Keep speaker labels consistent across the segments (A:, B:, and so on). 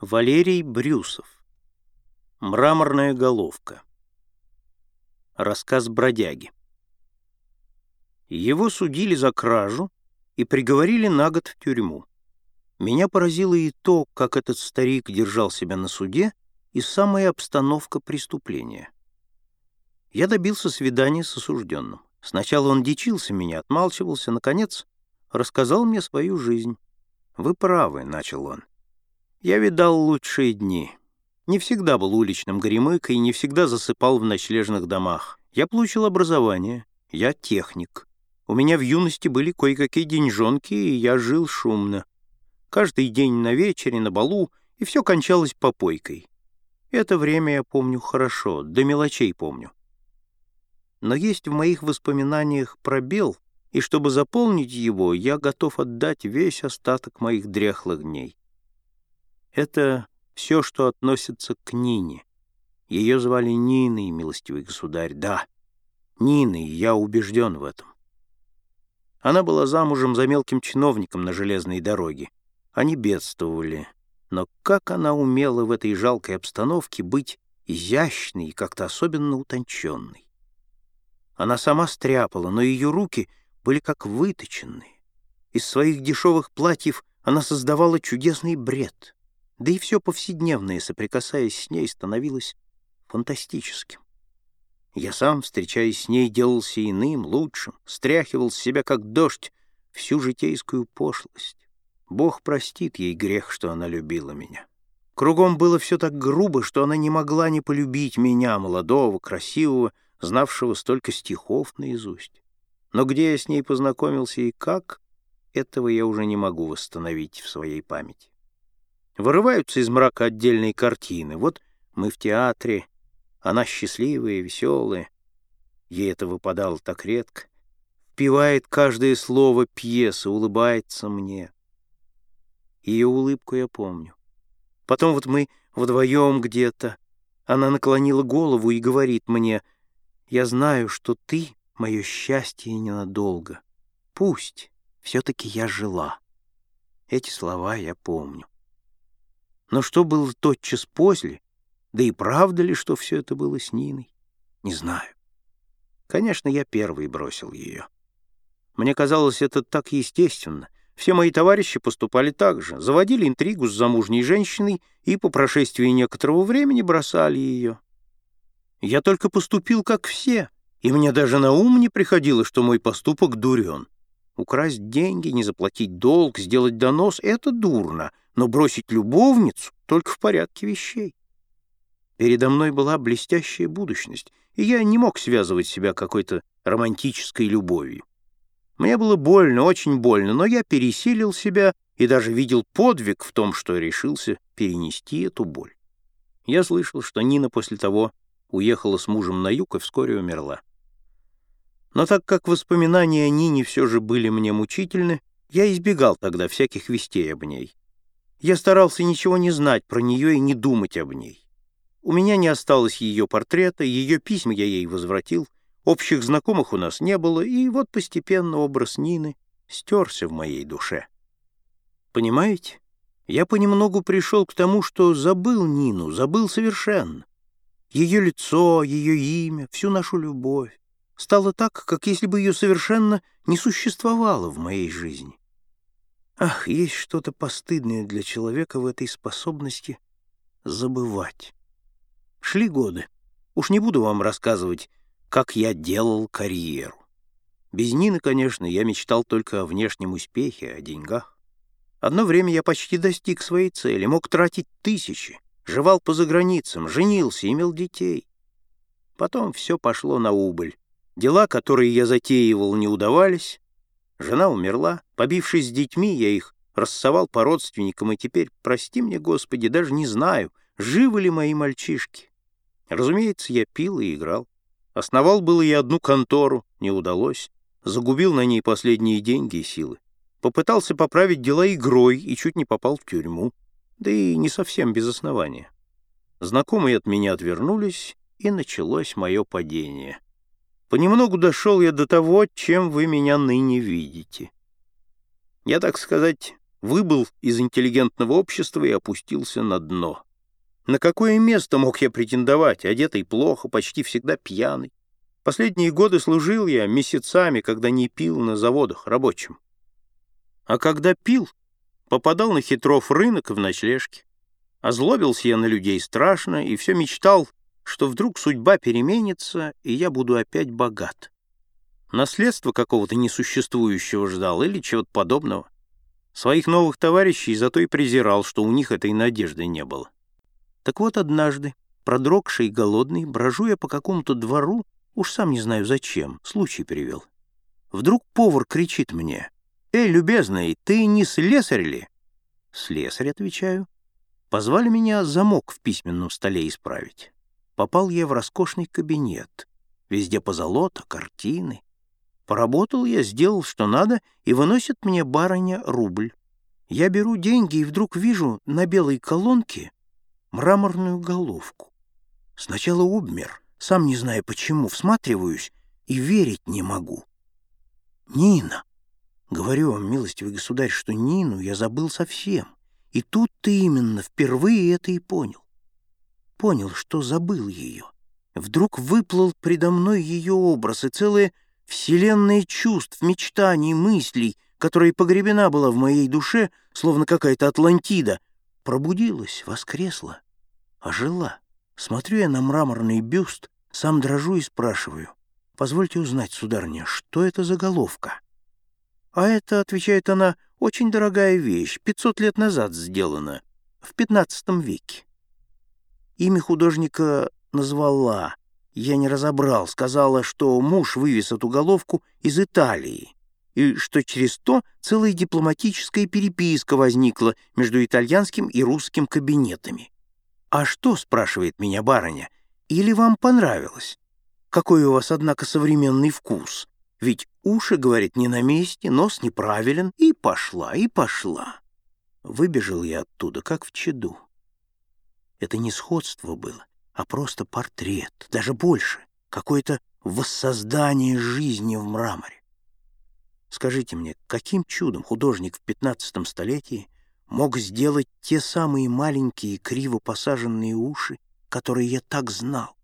A: Валерий Брюсов. Мраморная головка. Рассказ бродяги. Его судили за кражу и приговорили на год в тюрьму. Меня поразило и то, как этот старик держал себя на суде, и самая обстановка преступления. Я добился свидания с осужденным. Сначала он дичился меня, отмалчивался, наконец, рассказал мне свою жизнь. «Вы правы», — начал он. «Я видал лучшие дни. Не всегда был уличным горемыкой, не всегда засыпал в ночлежных домах. Я получил образование, я техник. У меня в юности были кое-какие деньжонки, и я жил шумно. Каждый день на вечере, на балу, и все кончалось попойкой. Это время я помню хорошо, до мелочей помню. Но есть в моих воспоминаниях пробел, и чтобы заполнить его, я готов отдать весь остаток моих дряхлых дней. Это все, что относится к Нине. Ее звали Ниной, милостивый государь, да, Ниной, я убежден в этом. Она была замужем за мелким чиновником на железной дороге. Они бедствовали, но как она умела в этой жалкой обстановке быть изящной и как-то особенно утонченной. Она сама стряпала, но ее руки — были как выточенные. Из своих дешевых платьев она создавала чудесный бред, да и все повседневное, соприкасаясь с ней, становилось фантастическим. Я сам, встречаясь с ней, делался иным, лучшим, стряхивал с себя, как дождь, всю житейскую пошлость. Бог простит ей грех, что она любила меня. Кругом было все так грубо, что она не могла не полюбить меня, молодого, красивого, знавшего столько стихов наизусть. Но где я с ней познакомился и как, этого я уже не могу восстановить в своей памяти. Вырываются из мрака отдельные картины. Вот мы в театре, она счастливая, веселая. Ей это выпадало так редко. Впивает каждое слово пьесы, улыбается мне. Ее улыбку я помню. Потом вот мы вдвоем где-то. Она наклонила голову и говорит мне, «Я знаю, что ты мое счастье ненадолго. Пусть, все-таки я жила. Эти слова я помню. Но что было тотчас после, да и правда ли, что все это было с Ниной, не знаю. Конечно, я первый бросил ее. Мне казалось это так естественно. Все мои товарищи поступали так же, заводили интригу с замужней женщиной и по прошествии некоторого времени бросали ее. Я только поступил, как все, и мне даже на ум не приходило, что мой поступок дурен. Украсть деньги, не заплатить долг, сделать донос — это дурно, но бросить любовницу только в порядке вещей. Передо мной была блестящая будущность, и я не мог связывать себя какой-то романтической любовью. Мне было больно, очень больно, но я пересилил себя и даже видел подвиг в том, что решился перенести эту боль. Я слышал, что Нина после того уехала с мужем на юг и вскоре умерла. Но так как воспоминания о Нине все же были мне мучительны, я избегал тогда всяких вестей об ней. Я старался ничего не знать про нее и не думать об ней. У меня не осталось ее портрета, ее письма я ей возвратил, общих знакомых у нас не было, и вот постепенно образ Нины стерся в моей душе. Понимаете? Я понемногу пришел к тому, что забыл Нину, забыл совершенно. Ее лицо, ее имя, всю нашу любовь стало так, как если бы ее совершенно не существовало в моей жизни. Ах, есть что-то постыдное для человека в этой способности забывать. Шли годы. Уж не буду вам рассказывать, как я делал карьеру. Без Нины, конечно, я мечтал только о внешнем успехе, о деньгах. Одно время я почти достиг своей цели, мог тратить тысячи, жевал по заграницам, женился, имел детей. Потом все пошло на убыль. Дела, которые я затеивал, не удавались. Жена умерла. Побившись с детьми, я их рассовал по родственникам, и теперь, прости мне, Господи, даже не знаю, живы ли мои мальчишки. Разумеется, я пил и играл. Основал было я одну контору, не удалось. Загубил на ней последние деньги и силы. Попытался поправить дела игрой и чуть не попал в тюрьму. Да и не совсем без основания. Знакомые от меня отвернулись, и началось мое падение. Понемногу дошел я до того, чем вы меня ныне видите. Я, так сказать, выбыл из интеллигентного общества и опустился на дно. На какое место мог я претендовать, одетый плохо, почти всегда пьяный? Последние годы служил я месяцами, когда не пил на заводах рабочим. А когда пил, попадал на хитров рынок в ночлежке. Озлобился я на людей страшно и все мечтал, что вдруг судьба переменится, и я буду опять богат. Наследство какого-то несуществующего ждал или чего-то подобного. Своих новых товарищей зато и презирал, что у них этой надежды не было. Так вот однажды, продрогший и голодный, брожу я по какому-то двору, уж сам не знаю зачем, случай привел. Вдруг повар кричит мне, «Эй, любезный, ты не слесарь ли?» «Слесарь», — отвечаю. Позвали меня замок в письменном столе исправить. Попал я в роскошный кабинет. Везде позолота, картины. Поработал я, сделал, что надо, и выносит мне барыня рубль. Я беру деньги и вдруг вижу на белой колонке мраморную головку. Сначала обмер, сам не знаю почему, всматриваюсь и верить не могу. Нина! Говорю вам, милостивый государь, что Нину я забыл совсем. И тут ты именно впервые это и понял. Понял, что забыл ее. Вдруг выплыл предо мной ее образ и целая вселенная чувств, мечтаний, мыслей, которая погребена была в моей душе, словно какая-то Атлантида, пробудилась, воскресла ожила. Смотрю я на мраморный бюст, сам дрожу и спрашиваю. «Позвольте узнать, сударыня, что это за головка?» «А это, — отвечает она, — очень дорогая вещь, пятьсот лет назад сделана, в пятнадцатом веке». Имя художника назвала, я не разобрал, сказала, что муж вывез эту головку из Италии, и что через то целая дипломатическая переписка возникла между итальянским и русским кабинетами. «А что?» — спрашивает меня барыня. «Или вам понравилось? Какой у вас, однако, современный вкус? Ведь уши, говорит, не на месте, нос неправилен, и пошла, и пошла». Выбежал я оттуда, как в чаду. Это не сходство было, а просто портрет, даже больше, какое-то воссоздание жизни в мраморе. Скажите мне, каким чудом художник в пятнадцатом столетии мог сделать те самые маленькие криво посаженные уши, которые я так знал,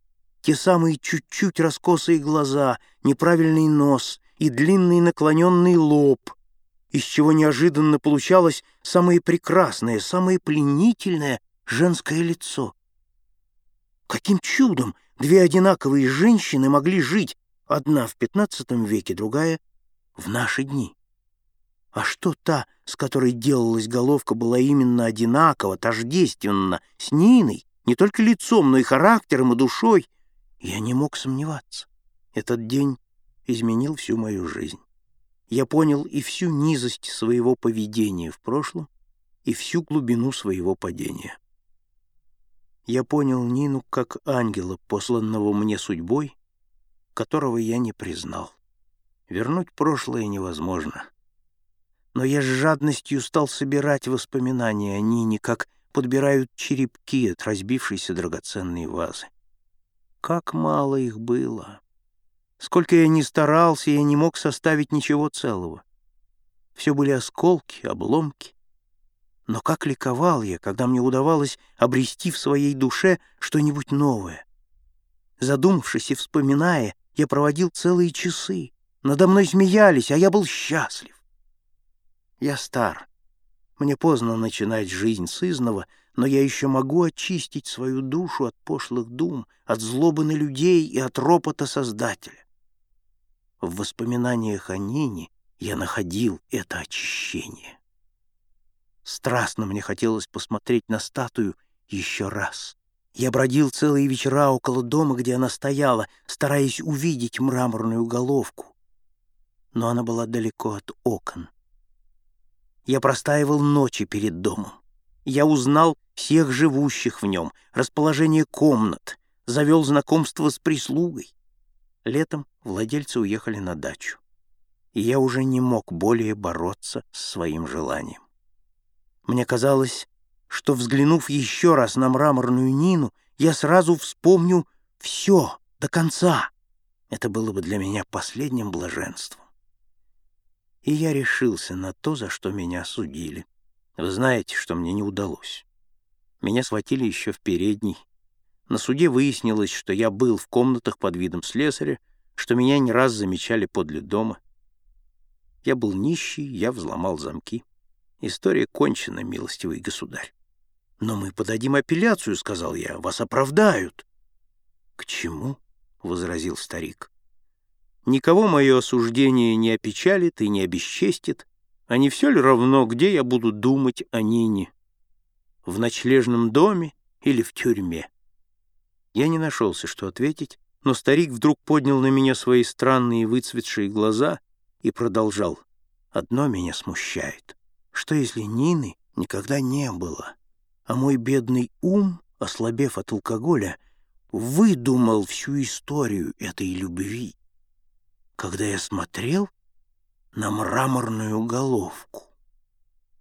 A: те самые чуть-чуть раскосые глаза, неправильный нос и длинный наклоненный лоб, из чего неожиданно получалось самое прекрасное, самое пленительное женское лицо. Каким чудом две одинаковые женщины могли жить, одна в XV веке, другая в наши дни? А что та, с которой делалась головка, была именно одинакова, тождественна с Ниной, не только лицом, но и характером и душой, я не мог сомневаться. Этот день изменил всю мою жизнь. Я понял и всю низость своего поведения в прошлом, и всю глубину своего падения. Я понял Нину как ангела, посланного мне судьбой, которого я не признал. Вернуть прошлое невозможно но я с жадностью стал собирать воспоминания о Нине, как подбирают черепки от разбившейся драгоценной вазы. Как мало их было! Сколько я ни старался, я не мог составить ничего целого. Все были осколки, обломки. Но как ликовал я, когда мне удавалось обрести в своей душе что-нибудь новое. Задумавшись и вспоминая, я проводил целые часы. Надо мной смеялись, а я был счастлив. Я стар. Мне поздно начинать жизнь сызного, но я еще могу очистить свою душу от пошлых дум, от злобы на людей и от ропота Создателя. В воспоминаниях о Нине я находил это очищение. Страстно мне хотелось посмотреть на статую еще раз. Я бродил целые вечера около дома, где она стояла, стараясь увидеть мраморную головку. Но она была далеко от окон. Я простаивал ночи перед домом. Я узнал всех живущих в нем, расположение комнат, завел знакомство с прислугой. Летом владельцы уехали на дачу, и я уже не мог более бороться с своим желанием. Мне казалось, что, взглянув еще раз на мраморную Нину, я сразу вспомню все до конца. Это было бы для меня последним блаженством и я решился на то, за что меня судили. Вы знаете, что мне не удалось. Меня схватили еще в передней. На суде выяснилось, что я был в комнатах под видом слесаря, что меня не раз замечали подле дома. Я был нищий, я взломал замки. История кончена, милостивый государь. «Но мы подадим апелляцию», — сказал я, — «вас оправдают». «К чему?» — возразил старик. «Никого мое осуждение не опечалит и не обесчестит, а не все ли равно, где я буду думать о Нине? В ночлежном доме или в тюрьме?» Я не нашелся, что ответить, но старик вдруг поднял на меня свои странные выцветшие глаза и продолжал. «Одно меня смущает. Что если Нины никогда не было, а мой бедный ум, ослабев от алкоголя, выдумал всю историю этой любви, когда я смотрел на мраморную головку?»